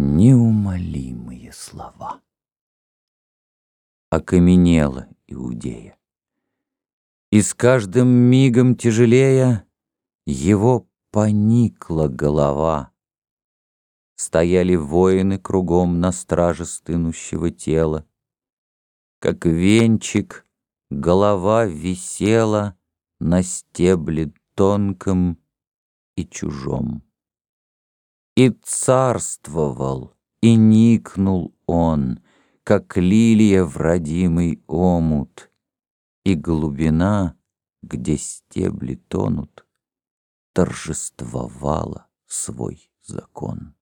неумолимые слова. Окаменела Иудея, и с каждым мигом тяжелея его поникла голова. Стояли воины кругом на страже стынущего тела. Как венчик, голова висела на стебле тонком и чужом. И царствовал, и никнул он, Как лилия в родимый омут, И глубина, где стебли тонут, Торжествовала свой закон.